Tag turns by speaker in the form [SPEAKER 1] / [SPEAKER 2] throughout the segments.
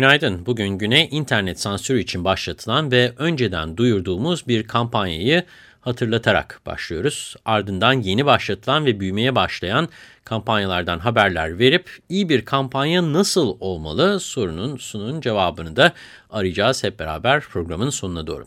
[SPEAKER 1] Günaydın. Bugün güne internet sansürü için başlatılan ve önceden duyurduğumuz bir kampanyayı hatırlatarak başlıyoruz. Ardından yeni başlatılan ve büyümeye başlayan kampanyalardan haberler verip iyi bir kampanya nasıl olmalı sorunun sunun cevabını da arayacağız hep beraber programın sonuna doğru.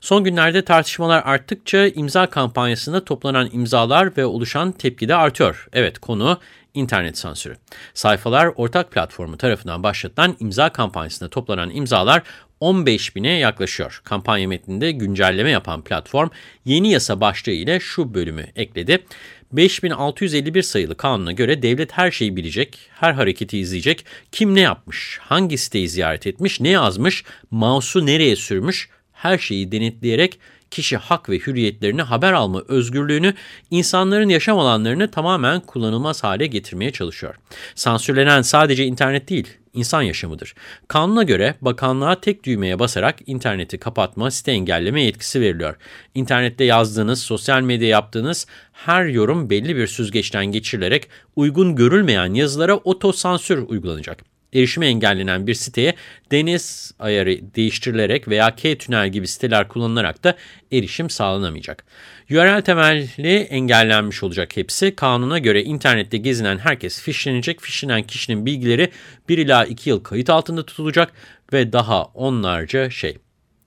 [SPEAKER 1] Son günlerde tartışmalar arttıkça imza kampanyasında toplanan imzalar ve oluşan tepki de artıyor. Evet konu internet sansürü. Sayfalar Ortak Platformu tarafından başlatılan imza kampanyasında toplanan imzalar 15 bine yaklaşıyor. Kampanya metninde güncelleme yapan platform yeni yasa başlığı ile şu bölümü ekledi. 5651 sayılı kanuna göre devlet her şeyi bilecek, her hareketi izleyecek, kim ne yapmış, hangi siteyi ziyaret etmiş, ne yazmış, mouse'u nereye sürmüş, her şeyi denetleyerek kişi hak ve hürriyetlerini haber alma özgürlüğünü, insanların yaşam alanlarını tamamen kullanılmaz hale getirmeye çalışıyor. Sansürlenen sadece internet değil, insan yaşamıdır. Kanuna göre bakanlığa tek düğmeye basarak interneti kapatma, site engelleme yetkisi veriliyor. İnternette yazdığınız, sosyal medya yaptığınız her yorum belli bir süzgeçten geçirilerek uygun görülmeyen yazılara otosansür uygulanacak erişimi engellenen bir siteye deniz ayarı değiştirilerek veya K-tünel gibi siteler kullanılarak da erişim sağlanamayacak. URL temelli engellenmiş olacak hepsi. Kanuna göre internette gezinen herkes fişlenecek. Fişlenen kişinin bilgileri 1 ila 2 yıl kayıt altında tutulacak ve daha onlarca şey.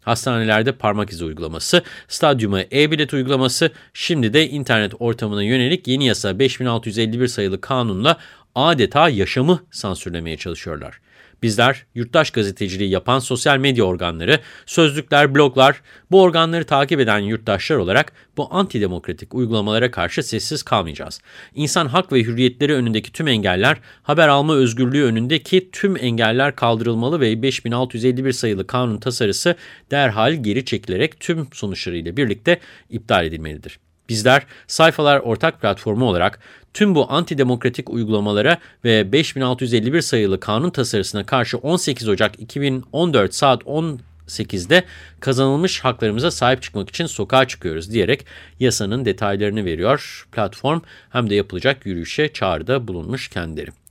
[SPEAKER 1] Hastanelerde parmak izi uygulaması, stadyuma e-bilet uygulaması, şimdi de internet ortamına yönelik yeni yasa 5651 sayılı kanunla adeta yaşamı sansürlemeye çalışıyorlar. Bizler yurttaş gazeteciliği yapan sosyal medya organları, sözlükler, bloglar, bu organları takip eden yurttaşlar olarak bu antidemokratik uygulamalara karşı sessiz kalmayacağız. İnsan hak ve hürriyetleri önündeki tüm engeller, haber alma özgürlüğü önündeki tüm engeller kaldırılmalı ve 5651 sayılı kanun tasarısı derhal geri çekilerek tüm sonuçlarıyla birlikte iptal edilmelidir. Bizler sayfalar ortak platformu olarak tüm bu antidemokratik uygulamalara ve 5651 sayılı kanun tasarısına karşı 18 Ocak 2014 saat 18'de kazanılmış haklarımıza sahip çıkmak için sokağa çıkıyoruz diyerek yasanın detaylarını veriyor. Platform hem de yapılacak yürüyüşe çağrıda bulunmuş kendileri.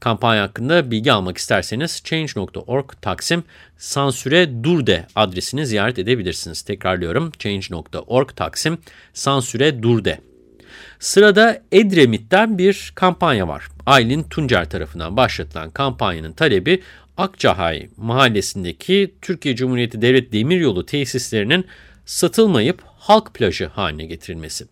[SPEAKER 1] Kampanya hakkında bilgi almak isterseniz change.org taksim sansüre dur de adresini ziyaret edebilirsiniz. Tekrarlıyorum change.org taksim sansüre dur de. Sırada Edremit'ten bir kampanya var. Aylin Tuncer tarafından başlatılan kampanyanın talebi Akçahay mahallesindeki Türkiye Cumhuriyeti Devlet Demiryolu tesislerinin satılmayıp halk plajı haline getirilmesi.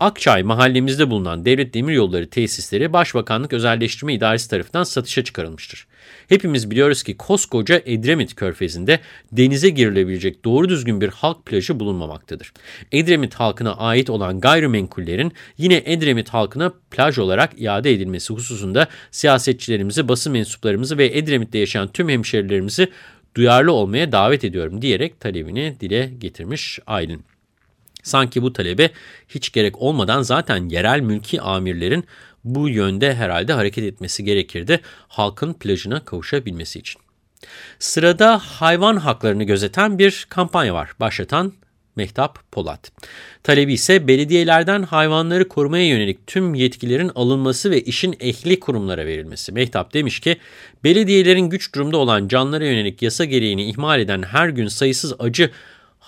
[SPEAKER 1] Akçay mahallemizde bulunan devlet demiryolları tesisleri Başbakanlık Özelleştirme İdaresi tarafından satışa çıkarılmıştır. Hepimiz biliyoruz ki koskoca Edremit Körfezi'nde denize girilebilecek doğru düzgün bir halk plajı bulunmamaktadır. Edremit halkına ait olan gayrimenkullerin yine Edremit halkına plaj olarak iade edilmesi hususunda siyasetçilerimizi, basın mensuplarımızı ve Edremit'te yaşayan tüm hemşerilerimizi duyarlı olmaya davet ediyorum diyerek talebini dile getirmiş Aylin. Sanki bu talebe hiç gerek olmadan zaten yerel mülki amirlerin bu yönde herhalde hareket etmesi gerekirdi halkın plajına kavuşabilmesi için. Sırada hayvan haklarını gözeten bir kampanya var. Başlatan Mehtap Polat. Talebi ise belediyelerden hayvanları korumaya yönelik tüm yetkilerin alınması ve işin ehli kurumlara verilmesi. Mehtap demiş ki, belediyelerin güç durumda olan canlara yönelik yasa gereğini ihmal eden her gün sayısız acı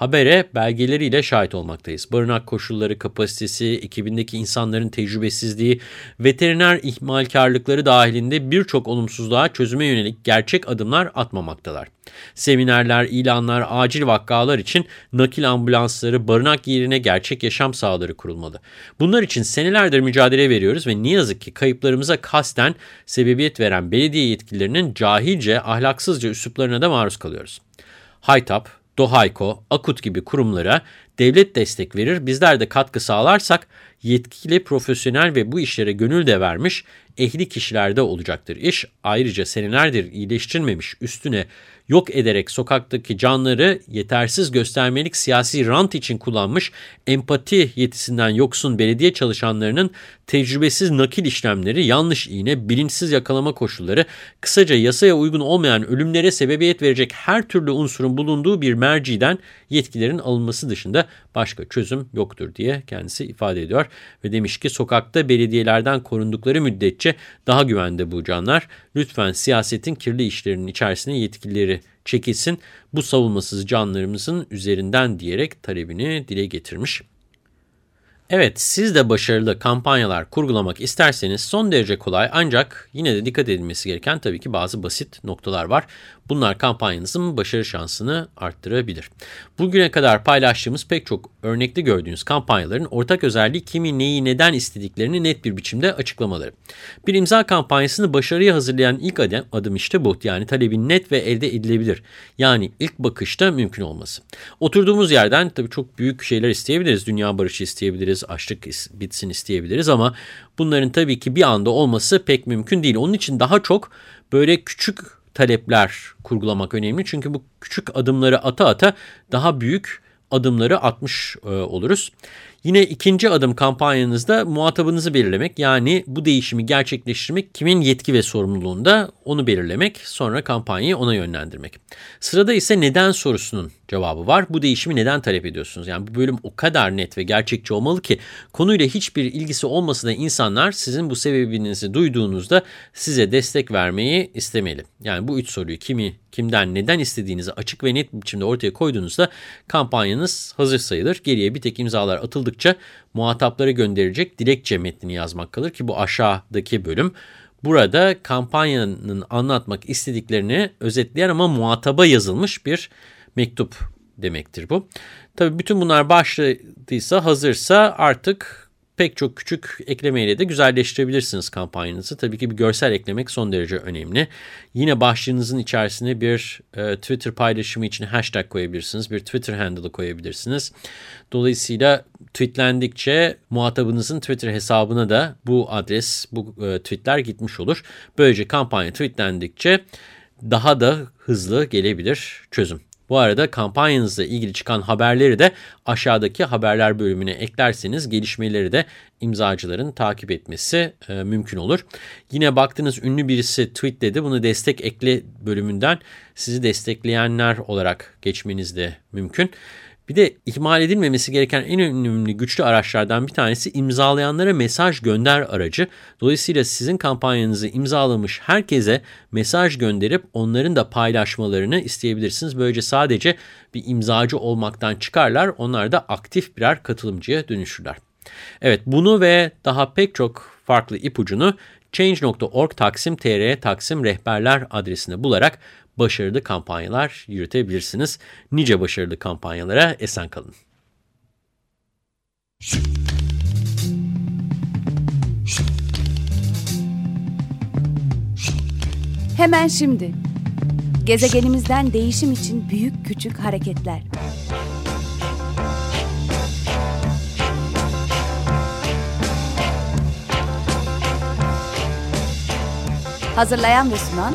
[SPEAKER 1] habere belgeleriyle şahit olmaktayız. Barınak koşulları, kapasitesi, ekibindeki insanların tecrübesizliği, veteriner ihmalkarlıkları dahilinde birçok olumsuzluğa çözüme yönelik gerçek adımlar atmamaktalar. Seminerler, ilanlar, acil vakalar için nakil ambulansları, barınak yerine gerçek yaşam sahaları kurulmalı. Bunlar için senelerdir mücadele veriyoruz ve ne yazık ki kayıplarımıza kasten sebebiyet veren belediye yetkililerinin cahilce, ahlaksızca üsluplarına da maruz kalıyoruz. Haytap, Dohayko, Akut gibi kurumlara devlet destek verir, bizler de katkı sağlarsak yetkili, profesyonel ve bu işlere gönül de vermiş ehli kişilerde olacaktır iş. Ayrıca senelerdir iyileştirilmemiş üstüne yok ederek sokaktaki canları yetersiz göstermelik siyasi rant için kullanmış empati yetisinden yoksun belediye çalışanlarının tecrübesiz nakil işlemleri, yanlış iğne, bilinçsiz yakalama koşulları, kısaca yasaya uygun olmayan ölümlere sebebiyet verecek her türlü unsurun bulunduğu bir merciden yetkilerin alınması dışında başka çözüm yoktur diye kendisi ifade ediyor. Ve demiş ki sokakta belediyelerden korundukları müddetçe daha güvende bu canlar. Lütfen siyasetin kirli işlerinin içerisine yetkilileri çekilsin bu savunmasız canlarımızın üzerinden diyerek talebini dile getirmiş. Evet, siz de başarılı kampanyalar kurgulamak isterseniz son derece kolay ancak yine de dikkat edilmesi gereken tabii ki bazı basit noktalar var. Bunlar kampanyanızın başarı şansını arttırabilir. Bugüne kadar paylaştığımız pek çok örnekli gördüğünüz kampanyaların ortak özelliği kimi neyi neden istediklerini net bir biçimde açıklamaları. Bir imza kampanyasını başarıya hazırlayan ilk adım, adım işte bu. Yani talebin net ve elde edilebilir. Yani ilk bakışta mümkün olması. Oturduğumuz yerden tabii çok büyük şeyler isteyebiliriz. Dünya barışı isteyebiliriz, açlık bitsin isteyebiliriz ama bunların tabii ki bir anda olması pek mümkün değil. Onun için daha çok böyle küçük talepler kurgulamak önemli. Çünkü bu küçük adımları ata ata daha büyük adımları atmış e, oluruz. Yine ikinci adım kampanyanızda muhatabınızı belirlemek yani bu değişimi gerçekleştirmek kimin yetki ve sorumluluğunda onu belirlemek sonra kampanyayı ona yönlendirmek. Sırada ise neden sorusunun cevabı var. Bu değişimi neden talep ediyorsunuz? Yani bu bölüm o kadar net ve gerçekçi olmalı ki konuyla hiçbir ilgisi olmasa da insanlar sizin bu sebebinizi duyduğunuzda size destek vermeyi istemeli. Yani bu üç soruyu kimi, kimden, neden istediğinizi açık ve net biçimde ortaya koyduğunuzda kampanyanız hazır sayılır. Geriye bir tek imzalar atıldıkça muhataplara gönderecek dilekçe metnini yazmak kalır ki bu aşağıdaki bölüm. Burada kampanyanın anlatmak istediklerini özetleyen ama muhataba yazılmış bir mektup demektir bu. Tabii bütün bunlar başladıysa, hazırsa artık pek çok küçük eklemeyle de güzelleştirebilirsiniz kampanyanızı. Tabii ki bir görsel eklemek son derece önemli. Yine başlığınızın içerisine bir e, Twitter paylaşımı için hashtag koyabilirsiniz. Bir Twitter handle'ı koyabilirsiniz. Dolayısıyla tweetlendikçe muhatabınızın Twitter hesabına da bu adres, bu e, tweetler gitmiş olur. Böylece kampanya tweetlendikçe daha da hızlı gelebilir çözüm. Bu arada kampanyanızla ilgili çıkan haberleri de aşağıdaki haberler bölümüne eklerseniz gelişmeleri de imzacıların takip etmesi e, mümkün olur. Yine baktınız ünlü birisi tweetledi bunu destek ekle bölümünden sizi destekleyenler olarak geçmeniz de mümkün. Bir de ihmal edilmemesi gereken en önemli güçlü araçlardan bir tanesi imzalayanlara mesaj gönder aracı. Dolayısıyla sizin kampanyanızı imzalamış herkese mesaj gönderip onların da paylaşmalarını isteyebilirsiniz. Böylece sadece bir imzacı olmaktan çıkarlar, onlar da aktif birer katılımcıya dönüşürler. Evet bunu ve daha pek çok farklı ipucunu Change.org Taksim TR Taksim Rehberler adresine bularak başarılı kampanyalar yürütebilirsiniz. Nice başarılı kampanyalara esen kalın.
[SPEAKER 2] Hemen şimdi. Gezegenimizden değişim için büyük küçük hareketler. Hazırlayan ve sunan